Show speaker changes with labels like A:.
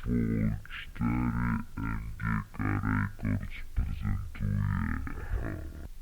A: Folkstore MGK Records presenta